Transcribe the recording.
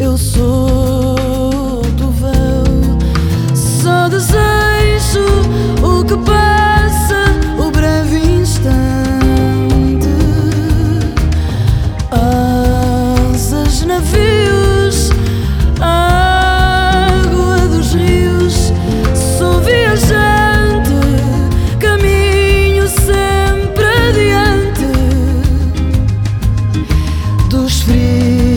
Eu sou trovão, só desejo o que passa, o breve instante. Asas, navios, água dos rios, sou viajante, caminho sempre adiante dos frios.